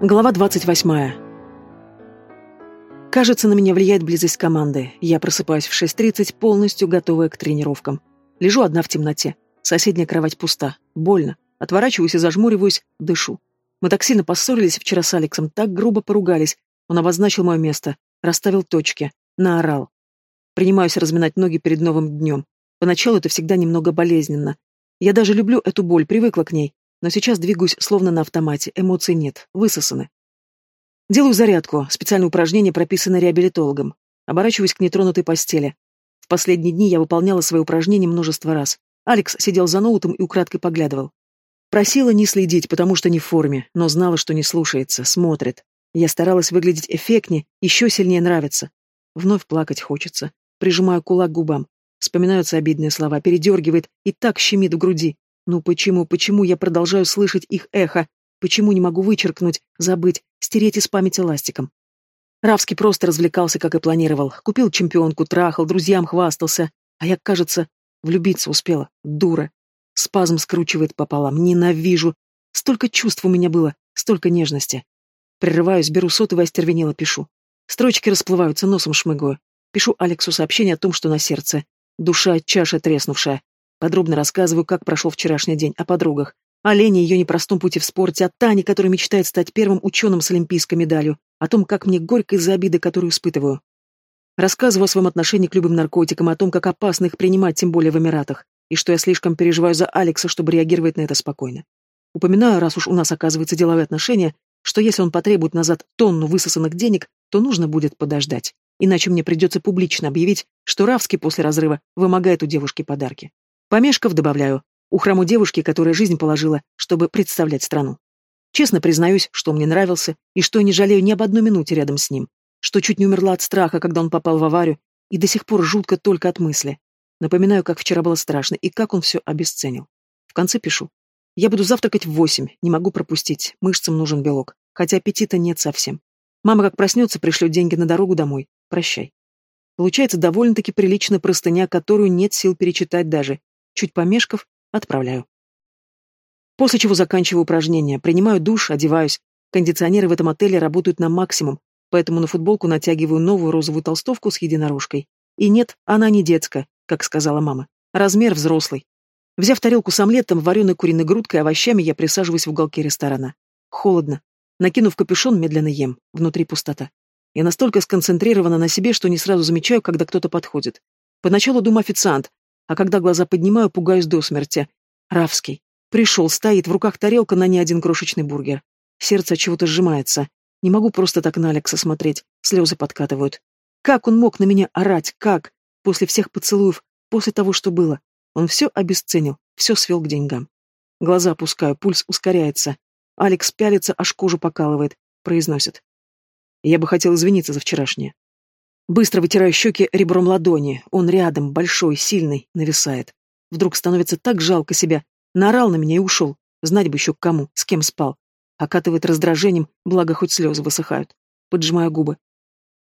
Глава 28. Кажется, на меня влияет близость команды. Я просыпаюсь в 6.30, полностью готовая к тренировкам. Лежу одна в темноте. Соседняя кровать пуста. Больно. Отворачиваюсь и зажмуриваюсь, дышу. Мы так сильно поссорились вчера с Алексом, так грубо поругались. Он обозначил мое место, расставил точки, наорал. Принимаюсь разминать ноги перед новым днем. Поначалу это всегда немного болезненно. Я даже люблю эту боль, привыкла к ней. Но сейчас двигаюсь словно на автомате, эмоций нет, высосаны. Делаю зарядку, специальное упражнение прописано реабилитологом. Оборачиваюсь к нетронутой постели. В последние дни я выполняла свои упражнения множество раз. Алекс сидел за ноутом и украдкой поглядывал. Просила не следить, потому что не в форме, но знала, что не слушается, смотрит. Я старалась выглядеть эффектнее, еще сильнее нравится. Вновь плакать хочется. Прижимаю кулак к губам. Вспоминаются обидные слова, передергивает и так щемит в груди. Ну почему, почему я продолжаю слышать их эхо? Почему не могу вычеркнуть, забыть, стереть из памяти ластиком? Равский просто развлекался, как и планировал. Купил чемпионку, трахал, друзьям хвастался. А я, кажется, влюбиться успела. Дура. Спазм скручивает пополам. Ненавижу. Столько чувств у меня было, столько нежности. Прерываюсь, беру сотовый, остервенело пишу. Строчки расплываются, носом шмыгаю. Пишу Алексу сообщение о том, что на сердце. Душа, чаша треснувшая. Подробно рассказываю, как прошел вчерашний день, о подругах. О Лене, ее непростом пути в спорте, о Тане, которая мечтает стать первым ученым с олимпийской медалью, о том, как мне горько из-за обиды, которую испытываю. Рассказываю о своем отношении к любым наркотикам, о том, как опасно их принимать, тем более в Эмиратах, и что я слишком переживаю за Алекса, чтобы реагировать на это спокойно. Упоминаю, раз уж у нас оказывается деловые отношения, что если он потребует назад тонну высосанных денег, то нужно будет подождать. Иначе мне придется публично объявить, что Равский после разрыва вымогает у девушки подарки. Помешков добавляю, у храму девушки, которая жизнь положила, чтобы представлять страну. Честно признаюсь, что мне нравился, и что не жалею ни об одной минуте рядом с ним, что чуть не умерла от страха, когда он попал в аварию, и до сих пор жутко только от мысли. Напоминаю, как вчера было страшно, и как он все обесценил. В конце пишу. Я буду завтракать в восемь, не могу пропустить, мышцам нужен белок, хотя аппетита нет совсем. Мама как проснется, пришлет деньги на дорогу домой. Прощай. Получается довольно-таки приличная простыня, которую нет сил перечитать даже, Чуть помешков, отправляю. После чего заканчиваю упражнения, принимаю душ, одеваюсь. Кондиционеры в этом отеле работают на максимум, поэтому на футболку натягиваю новую розовую толстовку с единорожкой. И нет, она не детская, как сказала мама. Размер взрослый. Взяв тарелку с омлетом, вареной куриной грудкой и овощами, я присаживаюсь в уголке ресторана. Холодно. Накинув капюшон, медленно ем. Внутри пустота. Я настолько сконцентрирована на себе, что не сразу замечаю, когда кто-то подходит. Поначалу думаю официант, а когда глаза поднимаю, пугаюсь до смерти. Равский. Пришел, стоит, в руках тарелка на не один крошечный бургер. Сердце чего-то сжимается. Не могу просто так на Алекса смотреть, слезы подкатывают. Как он мог на меня орать, как? После всех поцелуев, после того, что было. Он все обесценил, все свел к деньгам. Глаза опускаю, пульс ускоряется. Алекс пялится, аж кожу покалывает, произносит. Я бы хотел извиниться за вчерашнее. Быстро вытираю щеки ребром ладони. Он рядом, большой, сильный, нависает. Вдруг становится так жалко себя. Наорал на меня и ушел. Знать бы еще к кому, с кем спал. Окатывает раздражением, благо хоть слезы высыхают. Поджимаю губы.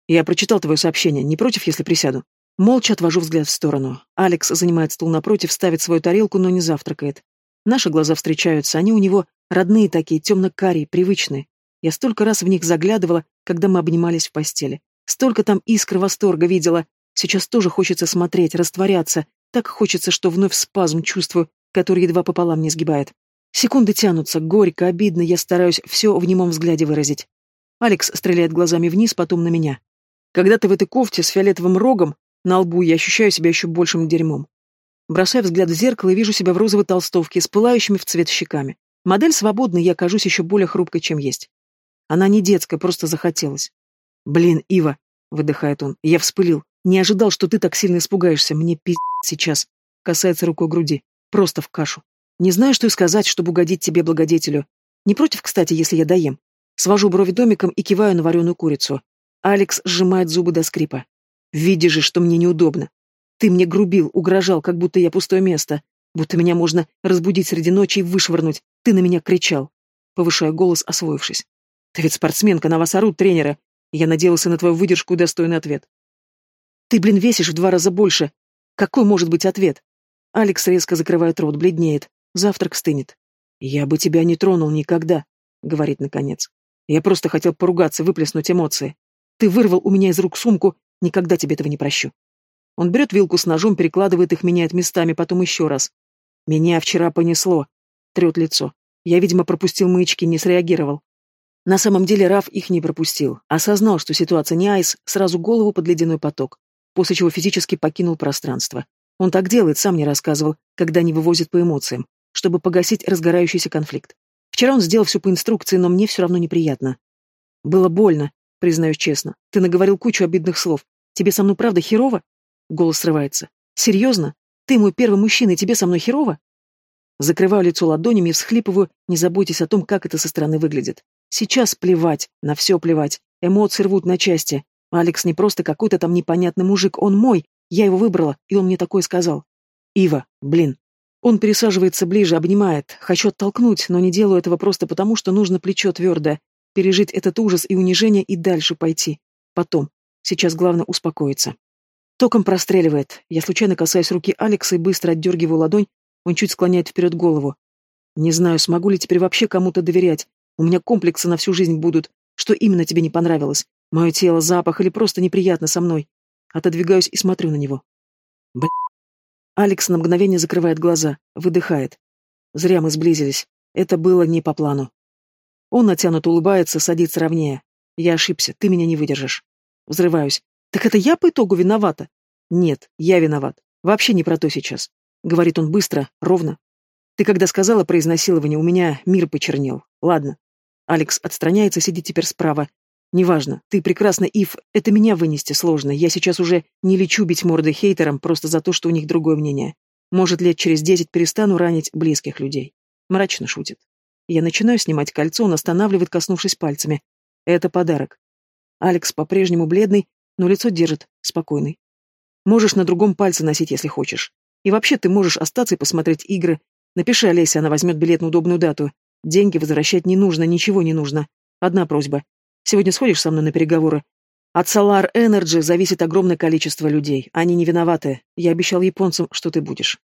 Я прочитал твое сообщение. Не против, если присяду? Молча отвожу взгляд в сторону. Алекс занимает стул напротив, ставит свою тарелку, но не завтракает. Наши глаза встречаются, они у него родные такие, темно-карие, привычные. Я столько раз в них заглядывала, когда мы обнимались в постели. Столько там искр восторга видела. Сейчас тоже хочется смотреть, растворяться. Так хочется, что вновь спазм чувствую, который едва пополам не сгибает. Секунды тянутся, горько, обидно, я стараюсь все в немом взгляде выразить. Алекс стреляет глазами вниз, потом на меня. Когда ты в этой кофте с фиолетовым рогом, на лбу я ощущаю себя еще большим дерьмом. Бросаю взгляд в зеркало и вижу себя в розовой толстовке с пылающими в цвет щеками. Модель свободна, я кажусь еще более хрупкой, чем есть. Она не детская, просто захотелось. «Блин, Ива!» — выдыхает он. «Я вспылил. Не ожидал, что ты так сильно испугаешься. Мне пиздец сейчас». Касается рукой груди. Просто в кашу. Не знаю, что и сказать, чтобы угодить тебе, благодетелю. Не против, кстати, если я доем. Свожу брови домиком и киваю на вареную курицу. Алекс сжимает зубы до скрипа. Видишь же, что мне неудобно. Ты мне грубил, угрожал, как будто я пустое место. Будто меня можно разбудить среди ночи и вышвырнуть. Ты на меня кричал. Повышаю голос, освоившись. Ты ведь спортсменка, на вас орут тренеры. Я надеялся на твою выдержку и достойный ответ. Ты, блин, весишь в два раза больше. Какой может быть ответ? Алекс резко закрывает рот, бледнеет. Завтрак стынет. Я бы тебя не тронул никогда, говорит наконец. Я просто хотел поругаться, выплеснуть эмоции. Ты вырвал у меня из рук сумку, никогда тебе этого не прощу. Он берет вилку с ножом, перекладывает их, меняет местами, потом еще раз. Меня вчера понесло. Трет лицо. Я, видимо, пропустил маячки, не среагировал. На самом деле Раф их не пропустил. Осознал, что ситуация не айс, сразу голову под ледяной поток, после чего физически покинул пространство. Он так делает, сам не рассказывал, когда не вывозит по эмоциям, чтобы погасить разгорающийся конфликт. Вчера он сделал все по инструкции, но мне все равно неприятно. Было больно, признаюсь честно. Ты наговорил кучу обидных слов. Тебе со мной правда херово? Голос срывается. Серьезно? Ты мой первый мужчина, и тебе со мной херово? Закрываю лицо ладонями и всхлипываю, не заботьтесь о том, как это со стороны выглядит. Сейчас плевать, на все плевать. Эмоции рвут на части. Алекс не просто какой-то там непонятный мужик, он мой. Я его выбрала, и он мне такое сказал. Ива, блин. Он пересаживается ближе, обнимает. Хочу оттолкнуть, но не делаю этого просто потому, что нужно плечо твердое. Пережить этот ужас и унижение и дальше пойти. Потом. Сейчас главное успокоиться. Током простреливает. Я случайно касаюсь руки Алекса и быстро отдергиваю ладонь. Он чуть склоняет вперед голову. Не знаю, смогу ли теперь вообще кому-то доверять. У меня комплексы на всю жизнь будут. Что именно тебе не понравилось? Мое тело, запах или просто неприятно со мной? Отодвигаюсь и смотрю на него. Бля. Алекс на мгновение закрывает глаза, выдыхает. Зря мы сблизились. Это было не по плану. Он натянут улыбается, садится ровнее. Я ошибся, ты меня не выдержишь. Взрываюсь. Так это я по итогу виновата? Нет, я виноват. Вообще не про то сейчас. Говорит он быстро, ровно. Ты когда сказала про изнасилование, у меня мир почернел. Ладно. Алекс отстраняется, сидит теперь справа. Неважно, ты прекрасна, Ив, это меня вынести сложно. Я сейчас уже не лечу бить морды хейтерам просто за то, что у них другое мнение. Может, лет через десять перестану ранить близких людей. Мрачно шутит. Я начинаю снимать кольцо, он останавливает, коснувшись пальцами. Это подарок. Алекс по-прежнему бледный, но лицо держит, спокойный. Можешь на другом пальце носить, если хочешь. И вообще ты можешь остаться и посмотреть игры. Напиши Олесе, она возьмет билет на удобную дату. Деньги возвращать не нужно, ничего не нужно. Одна просьба. Сегодня сходишь со мной на переговоры? От Solar Energy зависит огромное количество людей. Они не виноваты. Я обещал японцам, что ты будешь.